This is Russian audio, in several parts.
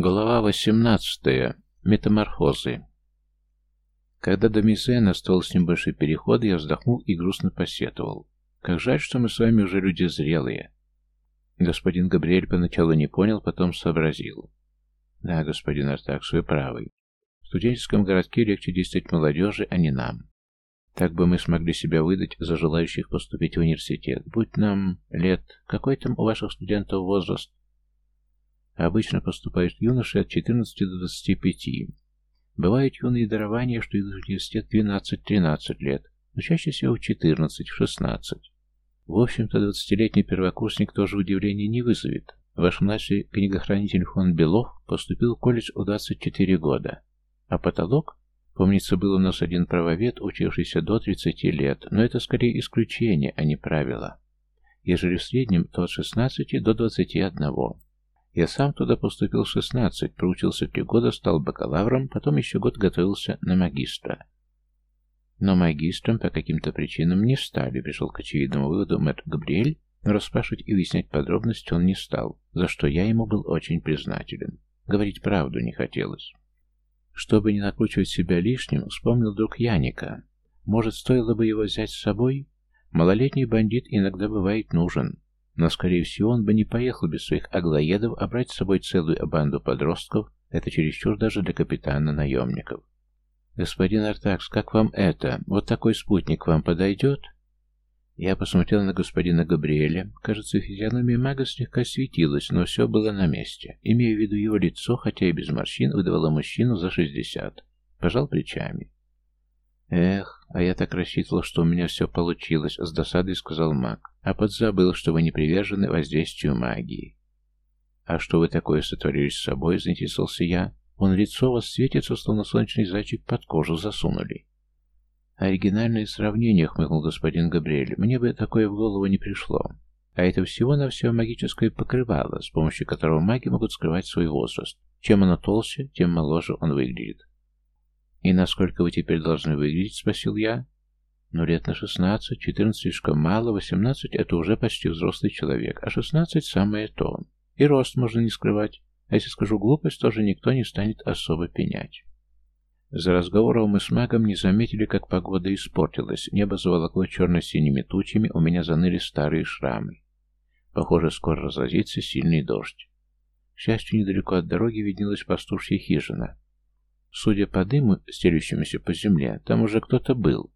Глава 18. Метаморфозы. Когда до Мизена осталось небольшой переход, я вздохнул и грустно посетовал. Как жаль, что мы с вами уже люди зрелые. Господин Габриэль поначалу не понял, потом сообразил. Да, господин Артакс, вы правы. В студенческом городке легче действовать молодежи, а не нам. Так бы мы смогли себя выдать за желающих поступить в университет. Будь нам лет... Какой там у ваших студентов возраст? Обычно поступают юноши от 14 до 25. Бывают юные дарования, что идут в университет 12-13 лет, но чаще всего в 14-16. В общем-то, 20-летний первокурсник тоже удивления не вызовет. Ваш младший книгохранитель фон Белов поступил в колледж в 24 года. А потолок? Помнится, был у нас один правовед, учившийся до 30 лет, но это скорее исключение, а не правило. Ежели в среднем, то от 16 до 21. Я сам туда поступил в 16, проучился три года, стал бакалавром, потом еще год готовился на магистра. Но магистром по каким-то причинам не стали, пришел к очевидному выводу мэр Габриэль, но расспрашивать и выяснять подробности он не стал, за что я ему был очень признателен. Говорить правду не хотелось. Чтобы не накручивать себя лишним, вспомнил друг Яника. Может, стоило бы его взять с собой? Малолетний бандит иногда бывает нужен. Но, скорее всего, он бы не поехал без своих аглоедов, а брать с собой целую банду подростков — это чересчур даже для капитана наемников. «Господин Артакс, как вам это? Вот такой спутник вам подойдет?» Я посмотрел на господина Габриэля. Кажется, физиономия мага слегка светилась, но все было на месте. Имея в виду его лицо, хотя и без морщин, выдавало мужчину за шестьдесят. Пожал плечами. «Эх, а я так рассчитывал, что у меня все получилось», — с досадой сказал маг. «А подзабыл, что вы не привержены воздействию магии». «А что вы такое сотворили с собой?» — заинтересовался я. «Он лицо вас светится, словно солнечный зайчик под кожу засунули». «Оригинальное сравнение», — хмыкнул господин Габриэль. «Мне бы такое в голову не пришло. А это всего-навсего магическое покрывало, с помощью которого маги могут скрывать свой возраст. Чем оно толще, тем моложе он выглядит. «И насколько вы теперь должны выглядеть?» — спросил я. «Ну, лет на шестнадцать, четырнадцать слишком мало, восемнадцать — это уже почти взрослый человек, а шестнадцать — самое то. И рост можно не скрывать, а если скажу глупость, тоже никто не станет особо пенять». За разговором мы с магом не заметили, как погода испортилась. Небо заволокло черно-синими тучами, у меня заныли старые шрамы. Похоже, скоро разразится сильный дождь. К счастью, недалеко от дороги виднелась пастушья хижина. Судя по дыму, стелющемуся по земле, там уже кто-то был.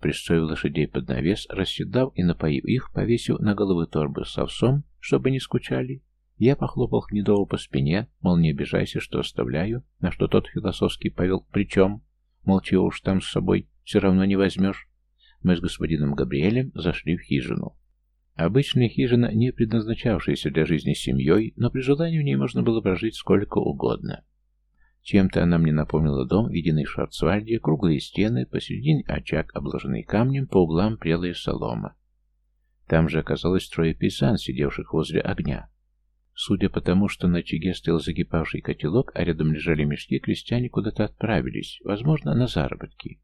Пристроив лошадей под навес, расседав и напоив их, повесив на головы торбы с овсом, чтобы не скучали, я похлопал Гнедову по спине, мол, не обижайся, что оставляю, на что тот философский повел «причем?» Мол, чего уж там с собой, все равно не возьмешь. Мы с господином Габриэлем зашли в хижину. Обычная хижина, не предназначавшаяся для жизни семьей, но при желании в ней можно было прожить сколько угодно. Чем-то она мне напомнила дом, виденный в Шварцвальде, круглые стены, посередине очаг, обложенный камнем, по углам прелая солома. Там же оказалось трое пейсан, сидевших возле огня. Судя по тому, что на очаге стоял закипавший котелок, а рядом лежали мешки, крестьяне куда-то отправились, возможно, на заработки.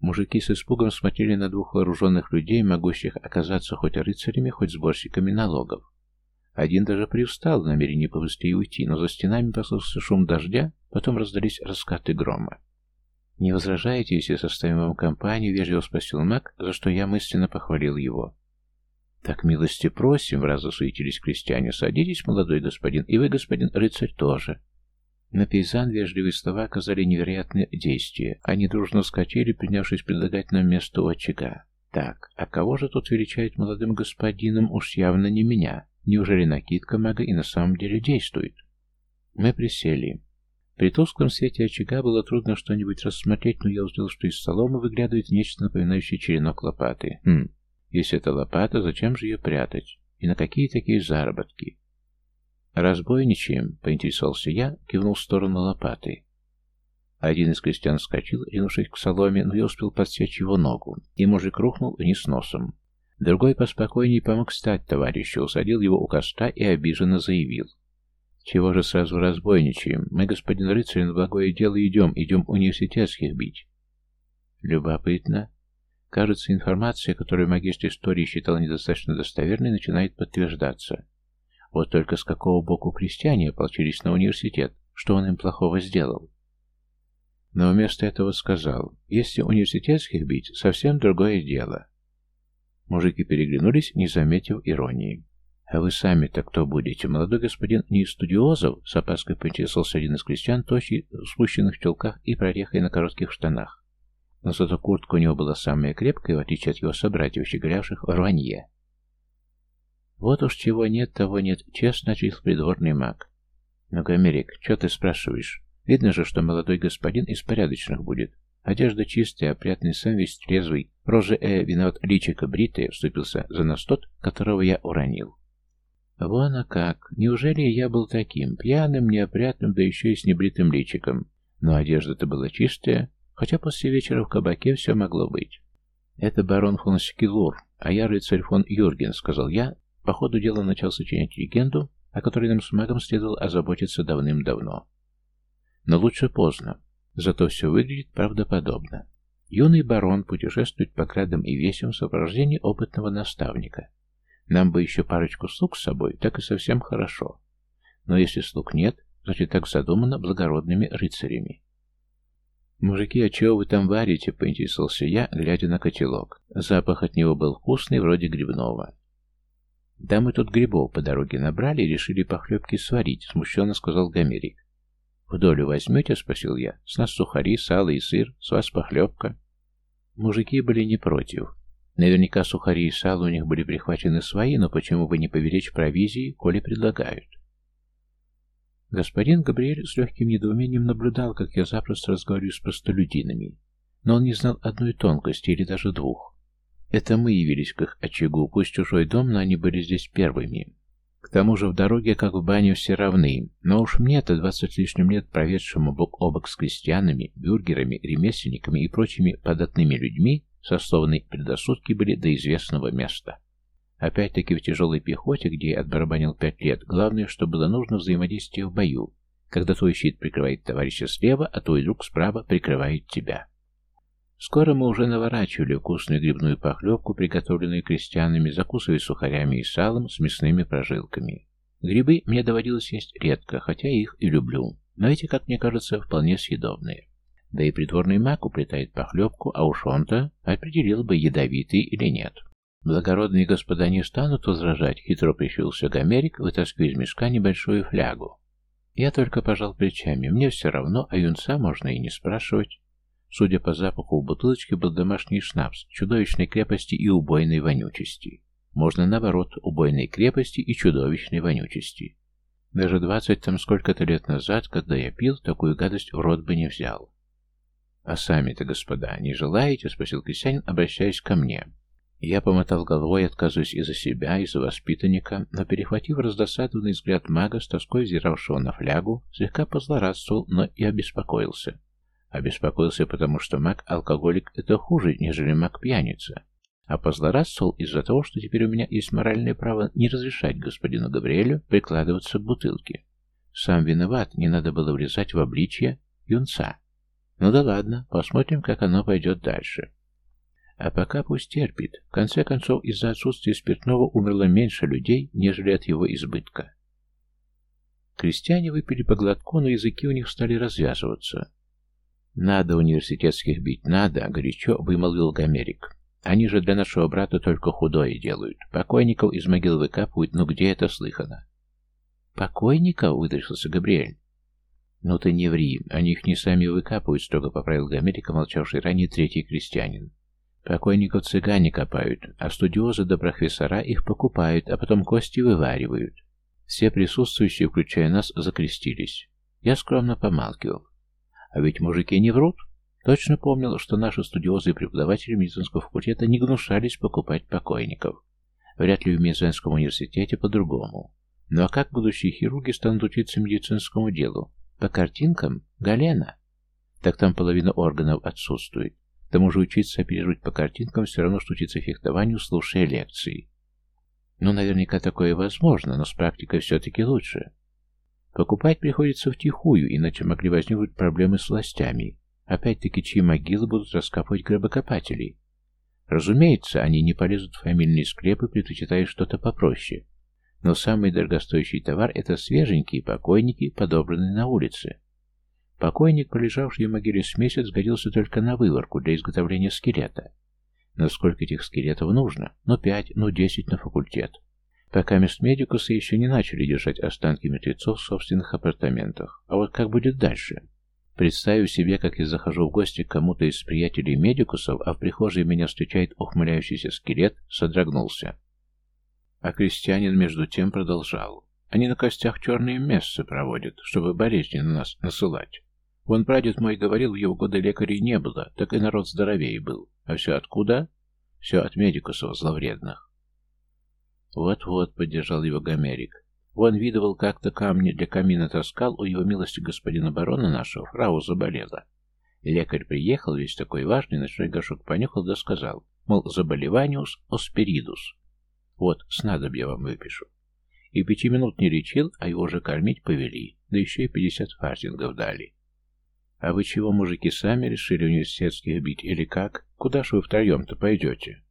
Мужики с испугом смотрели на двух вооруженных людей, могущих оказаться хоть рыцарями, хоть сборщиками налогов. Один даже привстал в намерении побыстрее уйти, но за стенами послышался шум дождя, потом раздались раскаты грома. «Не возражаете, если составим вам компанию?» — вежливо спросил маг, за что я мысленно похвалил его. «Так милости просим!» — в раз засуетились крестьяне. «Садитесь, молодой господин, и вы, господин рыцарь, тоже». На пейзан вежливые слова оказали невероятное действие. Они дружно вскочили, принявшись предлагать нам место у очага. «Так, а кого же тут величает молодым господином? Уж явно не меня. Неужели накидка мага и на самом деле действует? Мы присели. При тусклом свете очага было трудно что-нибудь рассмотреть, но я увидел, что из соломы выглядывает нечто напоминающее черенок лопаты. Хм, если это лопата, зачем же ее прятать? И на какие такие заработки? «Разбойничаем», — поинтересовался я, кивнул в сторону лопаты. Один из крестьян вскочил, ринувшись к соломе, но я успел подсечь его ногу, и мужик рухнул вниз носом. Другой поспокойней помог встать товарищу, усадил его у костра и обиженно заявил. «Чего же сразу разбойничаем? Мы, господин рыцарь, на благое дело идем, идем университетских бить». Любопытно. Кажется, информация, которую магистр истории считал недостаточно достоверной, начинает подтверждаться. Вот только с какого боку крестьяне ополчились на университет, что он им плохого сделал? Но вместо этого сказал, если университетских бить, совсем другое дело. Мужики переглянулись, не заметив иронии. «А вы сами-то кто будете? Молодой господин не из студиозов?» С опаской поинтересовался один из крестьян, тощий, в спущенных челках и прорехой на коротких штанах. Но зато куртка у него была самая крепкая, в отличие от его собратьев, щеголявших в рванье. «Вот уж чего нет, того нет», — честно ответил придворный маг. «Ну, Гомерик, что ты спрашиваешь? Видно же, что молодой господин из порядочных будет. Одежда чистая, опрятный, сам весь трезвый. Рожа э, виноват личико бритое, вступился за нас тот, которого я уронил. Вон а как. Неужели я был таким, пьяным, неопрятным, да еще и с небритым личиком? Но одежда-то была чистая, хотя после вечера в кабаке все могло быть. Это барон фон Скилур, а я рыцарь фон Юрген, сказал я. По ходу дела начал сочинять легенду, о которой нам с магом следовало озаботиться давным-давно. Но лучше поздно. Зато все выглядит правдоподобно. Юный барон путешествует по крадам и весям в сопровождении опытного наставника. Нам бы еще парочку слуг с собой, так и совсем хорошо. Но если слуг нет, значит так задумано благородными рыцарями. «Мужики, а чего вы там варите?» — поинтересовался я, глядя на котелок. Запах от него был вкусный, вроде грибного. «Да мы тут грибов по дороге набрали и решили похлебки сварить», — смущенно сказал Гомерик. «В долю возьмете?» — спросил я. «С нас сухари, сало и сыр, с вас похлебка». Мужики были не против. Наверняка сухари и сало у них были прихвачены свои, но почему бы не поберечь провизии, коли предлагают? Господин Габриэль с легким недоумением наблюдал, как я запросто разговариваю с простолюдинами. Но он не знал одной тонкости или даже двух. Это мы явились к их очагу, пусть чужой дом, но они были здесь первыми. К тому же в дороге, как в бане, все равны. Но уж мне-то, двадцать лишним лет проведшему бок о бок с крестьянами, бюргерами, ремесленниками и прочими податными людьми, сословные предосудки были до известного места. Опять-таки в тяжелой пехоте, где я отбарабанил пять лет, главное, что было нужно взаимодействие в бою, когда твой щит прикрывает товарища слева, а твой друг справа прикрывает тебя. Скоро мы уже наворачивали вкусную грибную похлебку, приготовленную крестьянами, закусывая сухарями и салом с мясными прожилками. Грибы мне доводилось есть редко, хотя их и люблю, но эти, как мне кажется, вполне съедобные. Да и придворный маг уплетает похлебку, а уж он-то определил бы, ядовитый или нет. Благородные господа не станут возражать, хитро прищурился Гомерик, вытаскивая из мешка небольшую флягу. Я только пожал плечами, мне все равно, а юнца можно и не спрашивать. Судя по запаху, у бутылочки был домашний шнапс чудовищной крепости и убойной вонючести. Можно, наоборот, убойной крепости и чудовищной вонючести. Даже двадцать там сколько-то лет назад, когда я пил, такую гадость в рот бы не взял. «А сами-то, господа, не желаете?» — спросил крестьянин, обращаясь ко мне. Я помотал головой, отказываясь и за себя, и за воспитанника, но, перехватив раздосадованный взгляд мага, с тоской взиравшего на флягу, слегка позлорадствовал, но и обеспокоился. Обеспокоился, потому что маг-алкоголик — это хуже, нежели маг-пьяница. А позлорадствовал из-за того, что теперь у меня есть моральное право не разрешать господину Габриэлю прикладываться к бутылке. Сам виноват, не надо было влезать в обличье юнца. Ну да ладно, посмотрим, как оно пойдет дальше. А пока пусть терпит. В конце концов, из-за отсутствия спиртного умерло меньше людей, нежели от его избытка. Крестьяне выпили по глотку, но языки у них стали развязываться. «Надо университетских бить, надо», — горячо вымолвил Гомерик. «Они же для нашего брата только худое делают. Покойников из могил выкапывают, но где это слыхано?» «Покойников?» — выдрешился Габриэль. «Ну ты не ври, они их не сами выкапывают», — строго поправил Гомерика, молчавший ранее третий крестьянин. «Покойников цыгане копают, а студиозы до их покупают, а потом кости вываривают». Все присутствующие, включая нас, закрестились. Я скромно помалкивал. А ведь мужики не врут. Точно помнил, что наши студиозы и преподаватели медицинского факультета не гнушались покупать покойников. Вряд ли в медицинском университете по-другому. Ну а как будущие хирурги станут учиться медицинскому делу? По картинкам? Галена? Так там половина органов отсутствует. К тому же учиться оперировать по картинкам все равно, что учиться фехтованию, слушая лекции. Ну, наверняка такое возможно, но с практикой все-таки лучше. Покупать приходится втихую, иначе могли возникнуть проблемы с властями. Опять-таки, чьи могилы будут раскапывать гробокопатели? Разумеется, они не полезут в фамильные склепы, предпочитая что-то попроще. Но самый дорогостоящий товар – это свеженькие покойники, подобранные на улице. Покойник, пролежавший в могиле с месяц, годился только на выворку для изготовления скелета. Но сколько этих скелетов нужно? Ну, пять, ну, десять на факультет. Пока мест медикусы еще не начали держать останки мертвецов в собственных апартаментах. А вот как будет дальше? Представив себе, как я захожу в гости к кому-то из приятелей медикусов, а в прихожей меня встречает ухмыляющийся скелет, содрогнулся. А крестьянин между тем продолжал. Они на костях черные мессы проводят, чтобы болезни на нас насылать. Вон прадед мой говорил, в его годы лекарей не было, так и народ здоровее был. А все откуда? Все от медикусов зловредных. Вот-вот, поддержал его Гомерик. Он видывал как-то камни для камина таскал, у его милости господина барона нашего, фрау заболела. Лекарь приехал, весь такой важный, ночной горшок понюхал да сказал, мол, заболеваниус оспиридус. Вот, снадобья вам выпишу. И пяти минут не лечил, а его же кормить повели, да еще и пятьдесят фартингов дали. А вы чего, мужики, сами решили университетских бить, или как? Куда ж вы втроем-то пойдете?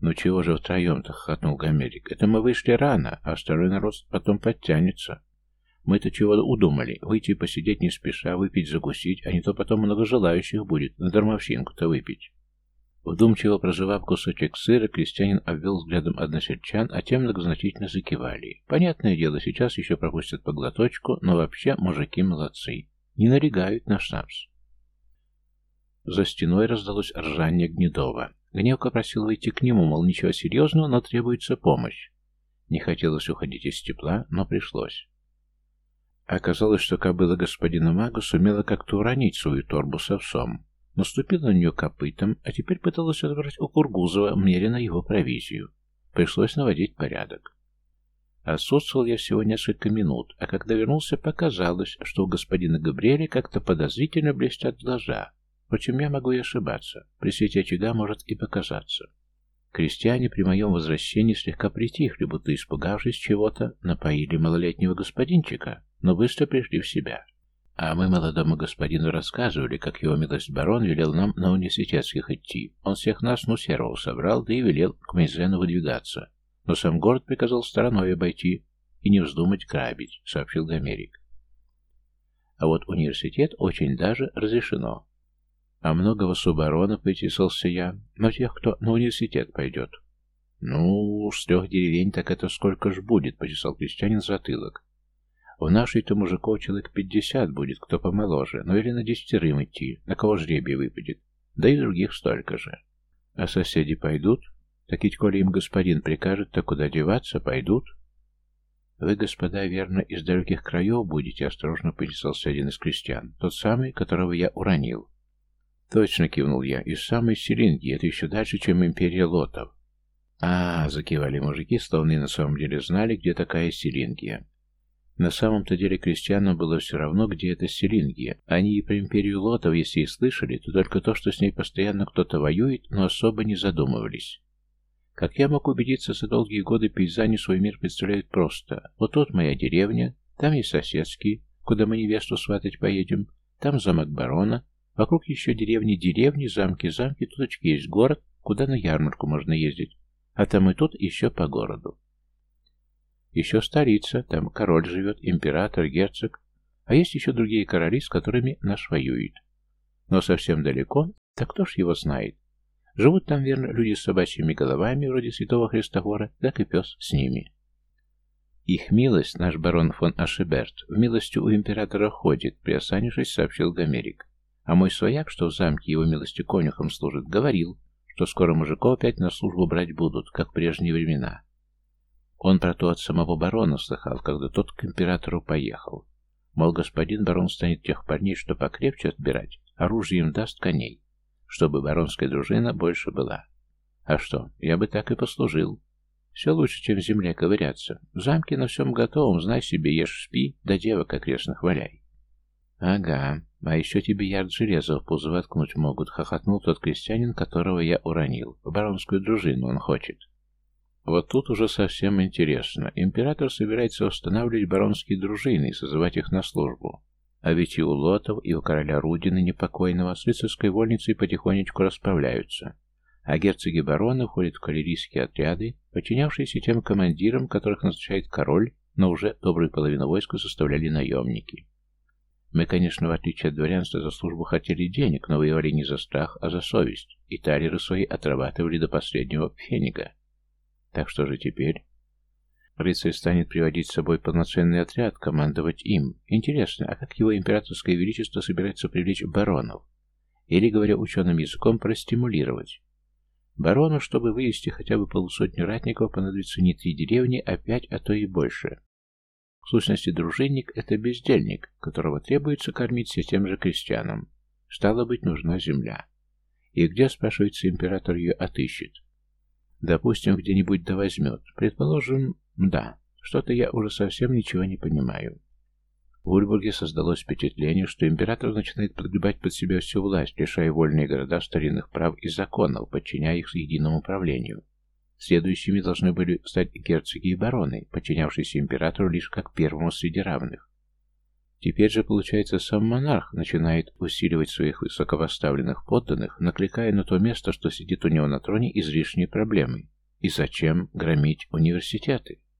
«Ну чего же втроем-то?» — хохотнул Гомерик. «Это мы вышли рано, а второй народ потом подтянется. Мы-то чего удумали? Выйти посидеть не спеша, выпить, закусить, а не то потом много желающих будет на дармовщинку-то выпить». Вдумчиво проживав кусочек сыра, крестьянин обвел взглядом односельчан, а те многозначительно закивали. Понятное дело, сейчас еще пропустят по глоточку, но вообще мужики молодцы. Не налегают на шнапс. За стеной раздалось ржание Гнедова. Гневка просил выйти к нему, мол, ничего серьезного, но требуется помощь. Не хотелось уходить из тепла, но пришлось. Оказалось, что кобыла господина мага сумела как-то уронить свою торбу с овсом. Наступила на нее копытом, а теперь пыталась отобрать у Кургузова, мерено его провизию. Пришлось наводить порядок. Отсутствовал я всего несколько минут, а когда вернулся, показалось, что у господина Габриэля как-то подозрительно блестят глаза, Впрочем, я могу и ошибаться. При свете очага может и показаться. Крестьяне при моем возвращении слегка притихли, будто испугавшись чего-то, напоили малолетнего господинчика, но быстро пришли в себя. А мы молодому господину рассказывали, как его милость барон велел нам на университетских идти. Он всех нас ну серого собрал, да и велел к Мейзену выдвигаться. Но сам город приказал стороной обойти и не вздумать грабить, сообщил Гомерик. А вот университет очень даже разрешено. «А много вас у барона?» — поинтересовался я. «Но тех, кто на университет пойдет». «Ну, с трех деревень так это сколько ж будет?» — почесал крестьянин затылок. «В нашей-то мужиков человек пятьдесят будет, кто помоложе, но или на десятерым идти, на кого жребий выпадет, да и других столько же. А соседи пойдут? Так ведь, коли им господин прикажет, то куда деваться, пойдут?» «Вы, господа, верно, из далеких краев будете?» — осторожно поинтересовался один из крестьян, тот самый, которого я уронил. Точно кивнул я. Из самой Селинги. Это еще дальше, чем империя лотов. А, закивали мужики, словно и на самом деле знали, где такая Селингия. На самом-то деле крестьянам было все равно, где эта Селингия. Они и про империю лотов, если и слышали, то только то, что с ней постоянно кто-то воюет, но особо не задумывались. Как я мог убедиться, за долгие годы пейзани свой мир представляют просто. Вот тут моя деревня, там есть соседский, куда мы невесту сватать поедем, там замок барона, Вокруг еще деревни, деревни, замки, замки, туточки есть город, куда на ярмарку можно ездить. А там и тут еще по городу. Еще столица, там король живет, император, герцог. А есть еще другие короли, с которыми наш воюет. Но совсем далеко, так кто ж его знает. Живут там, верно, люди с собачьими головами, вроде святого Христофора, так и пес с ними. Их милость, наш барон фон Ашеберт, в милости у императора ходит, приосанившись, сообщил Гомерик. А мой свояк, что в замке его милости конюхом служит, говорил, что скоро мужиков опять на службу брать будут, как в прежние времена. Он про то от самого барона слыхал, когда тот к императору поехал. Мол, господин барон станет тех парней, что покрепче отбирать, оружие им даст коней, чтобы баронская дружина больше была. А что, я бы так и послужил. Все лучше, чем в земле ковыряться. В замке на всем готовом, знай себе, ешь, спи, да девок окрестных валяй. Ага, а еще тебе ярд железа в пузо воткнуть могут, хохотнул тот крестьянин, которого я уронил. В баронскую дружину он хочет. Вот тут уже совсем интересно. Император собирается устанавливать баронские дружины и созывать их на службу. А ведь и у Лотов, и у короля Рудина непокойного с рыцарской вольницей потихонечку расправляются. А герцоги барона входят в кавалерийские отряды, подчинявшиеся тем командирам, которых назначает король, но уже добрую половину войска составляли наемники. Мы, конечно, в отличие от дворянства, за службу хотели денег, но воевали не за страх, а за совесть, и талеры свои отрабатывали до последнего фенига. Так что же теперь? Рыцарь станет приводить с собой полноценный отряд, командовать им. Интересно, а как его императорское величество собирается привлечь баронов? Или, говоря ученым языком, простимулировать? Барону, чтобы вывести хотя бы полусотню ратников, понадобится не три деревни, а пять, а то и больше. В сущности, дружинник – это бездельник, которого требуется кормить все тем же крестьянам. Стало быть, нужна земля. И где, спрашивается, император ее отыщет? Допустим, где-нибудь да возьмет. Предположим, да. Что-то я уже совсем ничего не понимаю. В Ульбурге создалось впечатление, что император начинает подгребать под себя всю власть, лишая вольные города старинных прав и законов, подчиняя их единому правлению. Следующими должны были стать герцоги и бароны, подчинявшиеся императору лишь как первому среди равных. Теперь же, получается, сам монарх начинает усиливать своих высокопоставленных подданных, накликая на то место, что сидит у него на троне излишние проблемы. И зачем громить университеты?